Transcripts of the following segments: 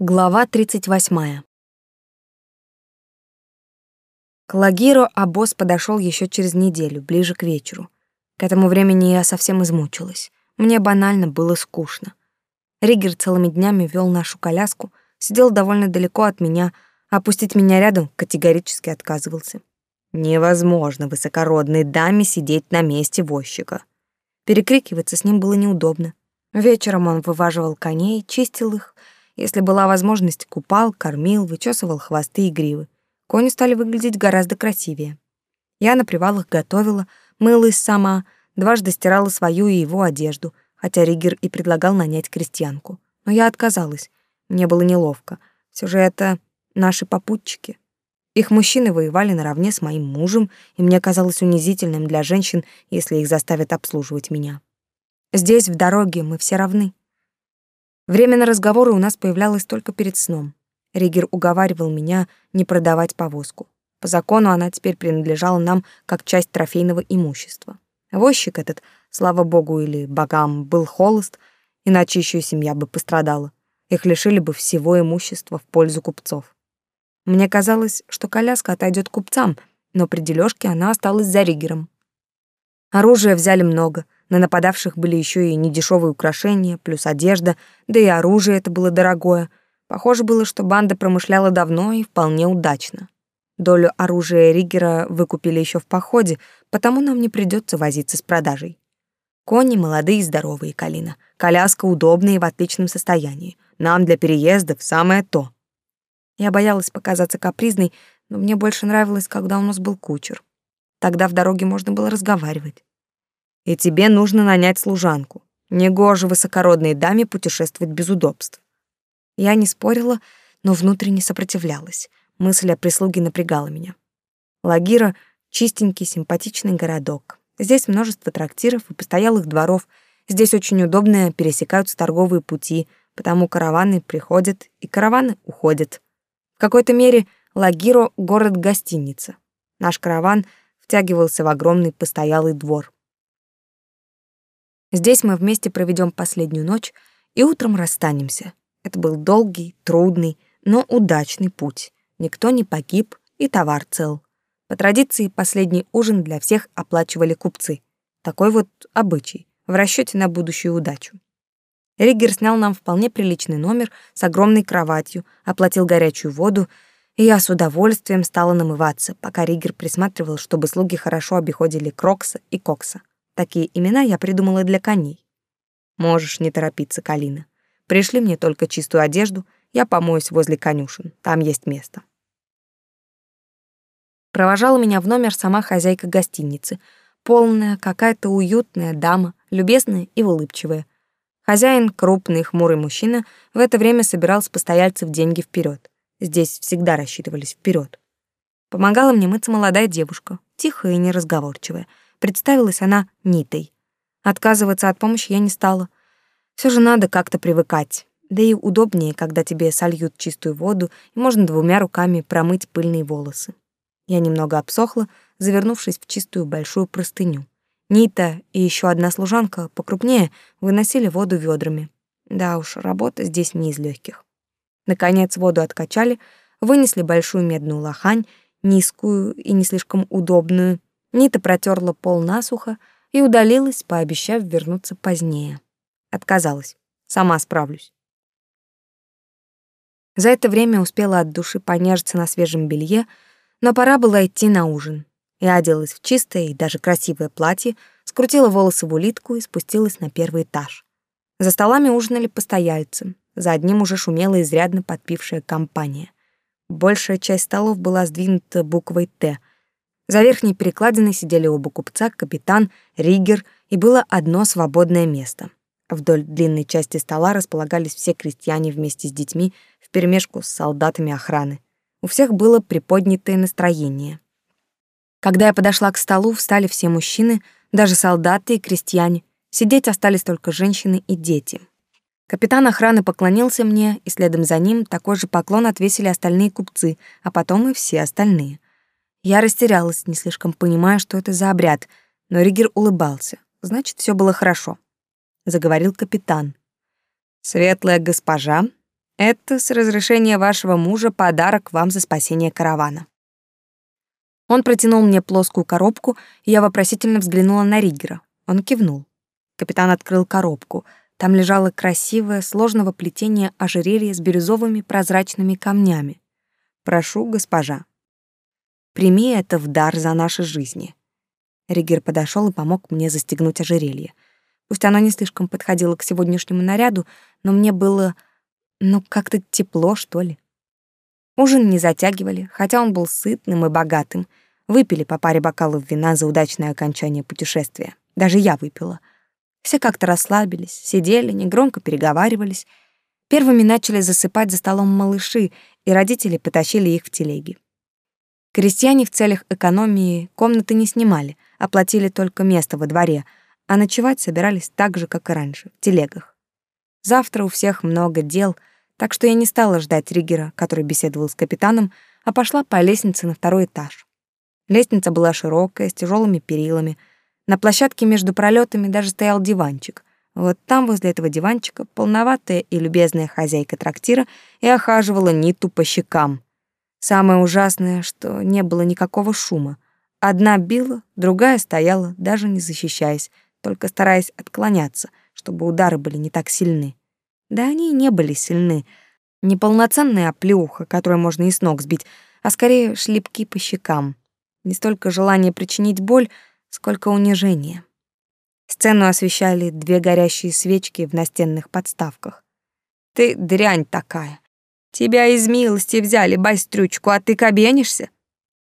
Глава 38. К Лагиру обоз подошел еще через неделю, ближе к вечеру. К этому времени я совсем измучилась. Мне банально было скучно. Ригер целыми днями вел нашу коляску, сидел довольно далеко от меня, а опустить меня рядом категорически отказывался. Невозможно высокородной даме сидеть на месте возчика. Перекрикиваться с ним было неудобно. Вечером он вываживал коней, чистил их — если была возможность, купал, кормил, вычесывал хвосты и гривы. Кони стали выглядеть гораздо красивее. Я на привалах готовила, мылась сама, дважды стирала свою и его одежду, хотя Ригер и предлагал нанять крестьянку. Но я отказалась. Мне было неловко. Все же это наши попутчики. Их мужчины воевали наравне с моим мужем, и мне казалось унизительным для женщин, если их заставят обслуживать меня. Здесь, в дороге, мы все равны. Время на разговоры у нас появлялось только перед сном. Ригер уговаривал меня не продавать повозку. По закону она теперь принадлежала нам как часть трофейного имущества. Возчик этот, слава богу или богам, был холост, иначе еще семья бы пострадала. Их лишили бы всего имущества в пользу купцов. Мне казалось, что коляска отойдет купцам, но при дележке она осталась за Ригером. Оружия взяли много — на нападавших были еще и недешевые украшения, плюс одежда, да и оружие это было дорогое. Похоже было, что банда промышляла давно и вполне удачно. Долю оружия Ригера выкупили еще в походе, потому нам не придется возиться с продажей. Кони молодые и здоровые, Калина. Коляска удобная и в отличном состоянии. Нам для переездов самое то. Я боялась показаться капризной, но мне больше нравилось, когда у нас был кучер. Тогда в дороге можно было разговаривать и тебе нужно нанять служанку. Негоже высокородной даме путешествовать без удобств. Я не спорила, но внутренне сопротивлялась. Мысль о прислуге напрягала меня. Лагира — чистенький, симпатичный городок. Здесь множество трактиров и постоялых дворов. Здесь очень удобно пересекаются торговые пути, потому караваны приходят и караваны уходят. В какой-то мере Лагиро — город-гостиница. Наш караван втягивался в огромный постоялый двор. Здесь мы вместе проведем последнюю ночь и утром расстанемся. Это был долгий, трудный, но удачный путь. Никто не погиб, и товар цел. По традиции, последний ужин для всех оплачивали купцы. Такой вот обычай, в расчете на будущую удачу. Риггер снял нам вполне приличный номер с огромной кроватью, оплатил горячую воду, и я с удовольствием стала намываться, пока Риггер присматривал, чтобы слуги хорошо обиходили Крокса и Кокса. Такие имена я придумала для коней. Можешь не торопиться, Калина. Пришли мне только чистую одежду, я помоюсь возле конюшен, там есть место. Провожала меня в номер сама хозяйка гостиницы, полная, какая-то уютная дама, любезная и улыбчивая. Хозяин, крупный хмурый мужчина, в это время собирал с постояльцев деньги вперед. Здесь всегда рассчитывались вперед. Помогала мне мыться молодая девушка, тихая и неразговорчивая, Представилась она Нитой. Отказываться от помощи я не стала. Все же надо как-то привыкать. Да и удобнее, когда тебе сольют чистую воду, и можно двумя руками промыть пыльные волосы. Я немного обсохла, завернувшись в чистую большую простыню. Нита и еще одна служанка покрупнее выносили воду ведрами. Да уж, работа здесь не из легких. Наконец воду откачали, вынесли большую медную лохань, низкую и не слишком удобную, Нита протерла пол насухо и удалилась, пообещав вернуться позднее. Отказалась. Сама справлюсь. За это время успела от души понежиться на свежем белье, но пора было идти на ужин. Я оделась в чистое и даже красивое платье, скрутила волосы в улитку и спустилась на первый этаж. За столами ужинали постояльцы, за одним уже шумела изрядно подпившая компания. Большая часть столов была сдвинута буквой «Т», за верхней перекладиной сидели оба купца, капитан, риггер, и было одно свободное место. Вдоль длинной части стола располагались все крестьяне вместе с детьми вперемешку с солдатами охраны. У всех было приподнятое настроение. Когда я подошла к столу, встали все мужчины, даже солдаты и крестьяне. Сидеть остались только женщины и дети. Капитан охраны поклонился мне, и следом за ним такой же поклон отвесили остальные купцы, а потом и все остальные — я растерялась, не слишком понимая, что это за обряд, но Ригер улыбался. Значит, все было хорошо. Заговорил капитан. «Светлая госпожа, Это с разрешения вашего мужа подарок вам за спасение каравана. Он протянул мне плоскую коробку, и я вопросительно взглянула на Риггера. Он кивнул. Капитан открыл коробку. Там лежало красивое, сложного плетения ожерелье с бирюзовыми прозрачными камнями. Прошу, госпожа. Прими это в дар за наши жизни. Ригер подошел и помог мне застегнуть ожерелье. Пусть оно не слишком подходило к сегодняшнему наряду, но мне было, ну, как-то тепло, что ли. Ужин не затягивали, хотя он был сытным и богатым. Выпили по паре бокалов вина за удачное окончание путешествия. Даже я выпила. Все как-то расслабились, сидели, негромко переговаривались. Первыми начали засыпать за столом малыши, и родители потащили их в телеги. Крестьяне в целях экономии комнаты не снимали, оплатили только место во дворе, а ночевать собирались так же, как и раньше, в телегах. Завтра у всех много дел — так что я не стала ждать Ригера, который беседовал с капитаном, а пошла по лестнице на второй этаж. Лестница была широкая, с тяжелыми перилами. На площадке между пролетами даже стоял диванчик. Вот там, возле этого диванчика, полноватая и любезная хозяйка трактира и охаживала Ниту по щекам. Самое ужасное, что не было никакого шума. Одна била, другая стояла, даже не защищаясь, только стараясь отклоняться, чтобы удары были не так сильны. Да они и не были сильны. Неполноценная оплеуха, которую можно и с ног сбить, а скорее шлепки по щекам. Не столько желание причинить боль, сколько унижение. Сцену освещали две горящие свечки в настенных подставках. «Ты дрянь такая! Тебя из милости взяли, байстрючку, а ты кабенишься?»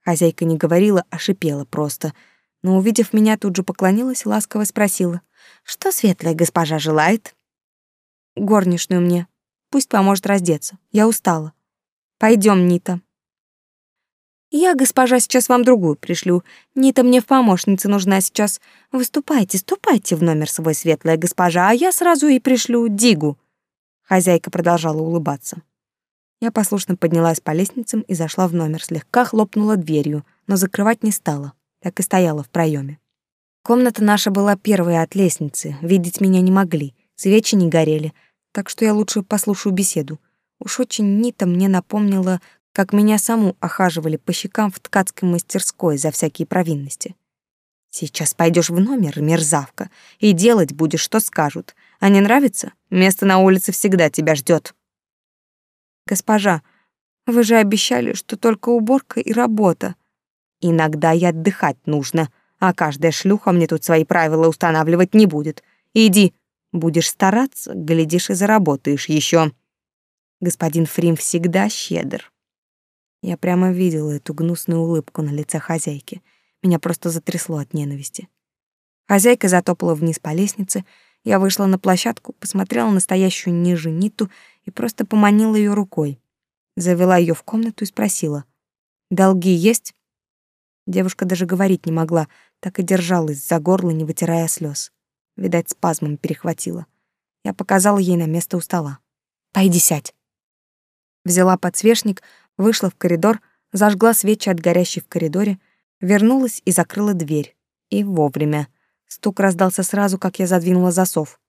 Хозяйка не говорила, а шипела просто, но, увидев меня, тут же поклонилась ласково спросила, «Что светлая госпожа желает?» горничную мне. Пусть поможет раздеться. Я устала. Пойдем, Нита. Я, госпожа, сейчас вам другую пришлю. Нита мне в помощнице нужна сейчас. Выступайте, ступайте в номер свой, светлая госпожа, а я сразу и пришлю Дигу. Хозяйка продолжала улыбаться. Я послушно поднялась по лестницам и зашла в номер, слегка хлопнула дверью, но закрывать не стала, так и стояла в проеме. Комната наша была первая от лестницы, видеть меня не могли, свечи не горели — так что я лучше послушаю беседу. Уж очень Нита мне напомнила, как меня саму охаживали по щекам в ткацкой мастерской за всякие провинности. Сейчас пойдешь в номер, мерзавка, и делать будешь, что скажут. А не нравится? Место на улице всегда тебя ждет. Госпожа, вы же обещали, что только уборка и работа. Иногда и отдыхать нужно, а каждая шлюха мне тут свои правила устанавливать не будет. Иди, Будешь стараться, глядишь и заработаешь еще. Господин Фрим всегда щедр. Я прямо видела эту гнусную улыбку на лице хозяйки. Меня просто затрясло от ненависти. Хозяйка затопала вниз по лестнице. Я вышла на площадку, посмотрела на стоящую ниже Ниту и просто поманила ее рукой. Завела ее в комнату и спросила. «Долги есть?» Девушка даже говорить не могла, так и держалась за горло, не вытирая слез. Видать, спазмом перехватило. Я показала ей на место у стола. «Пойди сядь». Взяла подсвечник, вышла в коридор, зажгла свечи от горящей в коридоре, вернулась и закрыла дверь. И вовремя. Стук раздался сразу, как я задвинула засов.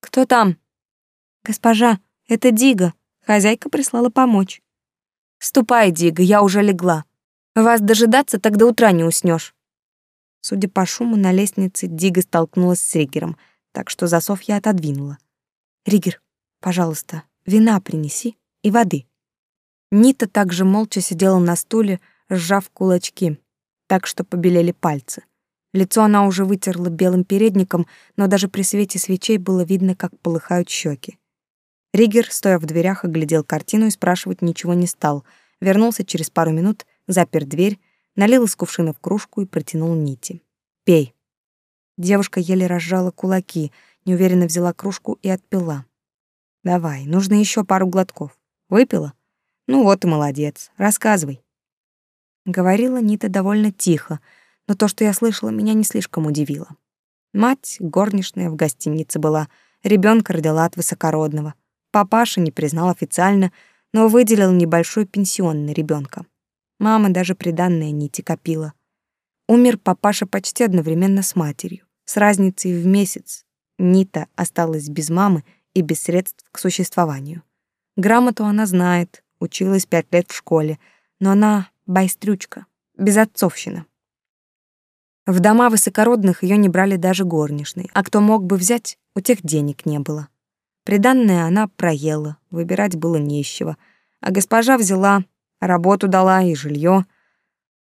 «Кто там?» «Госпожа, это Дига. Хозяйка прислала помочь». «Ступай, Дига, я уже легла. Вас дожидаться, тогда утра не уснешь. Судя по шуму, на лестнице Дига столкнулась с Ригером, так что засов я отодвинула. «Ригер, пожалуйста, вина принеси и воды». Нита также молча сидела на стуле, сжав кулачки, так что побелели пальцы. Лицо она уже вытерла белым передником, но даже при свете свечей было видно, как полыхают щеки. Ригер, стоя в дверях, оглядел картину и спрашивать ничего не стал. Вернулся через пару минут, запер дверь, налил из кувшина в кружку и протянул нити. «Пей». Девушка еле разжала кулаки, неуверенно взяла кружку и отпила. «Давай, нужно еще пару глотков. Выпила? Ну вот и молодец. Рассказывай». Говорила Нита довольно тихо, но то, что я слышала, меня не слишком удивило. Мать, горничная, в гостинице была, ребенка родила от высокородного. Папаша не признал официально, но выделил небольшой пенсион на ребенка. Мама даже приданное нити копила. Умер папаша почти одновременно с матерью, с разницей в месяц. Нита осталась без мамы и без средств к существованию. Грамоту она знает, училась пять лет в школе, но она байстрючка, безотцовщина. В дома высокородных ее не брали даже горничной, а кто мог бы взять, у тех денег не было. Приданное она проела, выбирать было не из чего, а госпожа взяла, работу дала и жилье.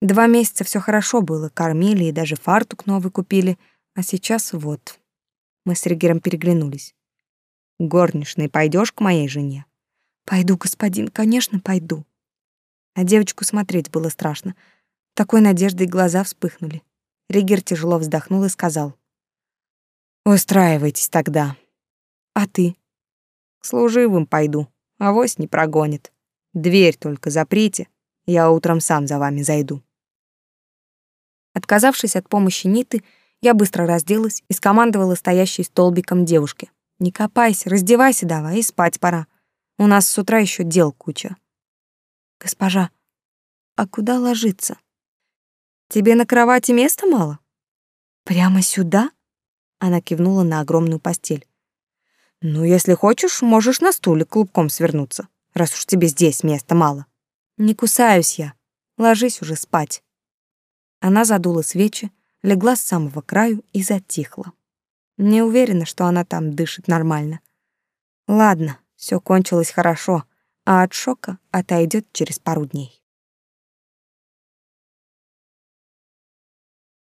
Два месяца все хорошо было, кормили и даже фартук новый купили, а сейчас вот. Мы с Ригером переглянулись. Горничной пойдешь к моей жене? Пойду, господин, конечно, пойду. А девочку смотреть было страшно. Такой надеждой глаза вспыхнули. Ригер тяжело вздохнул и сказал. «Устраивайтесь тогда. А ты?» «К служивым пойду, авось не прогонит. Дверь только заприте, я утром сам за вами зайду». Отказавшись от помощи Ниты, я быстро разделась и скомандовала стоящей столбиком девушке. «Не копайся, раздевайся давай, и спать пора. У нас с утра еще дел куча». «Госпожа, а куда ложиться?» Тебе на кровати места мало? Прямо сюда? Она кивнула на огромную постель. Ну, если хочешь, можешь на стуле клубком свернуться, раз уж тебе здесь места мало. Не кусаюсь я. Ложись уже спать. Она задула свечи, легла с самого краю и затихла. Не уверена, что она там дышит нормально. Ладно, все кончилось хорошо, а от шока отойдет через пару дней.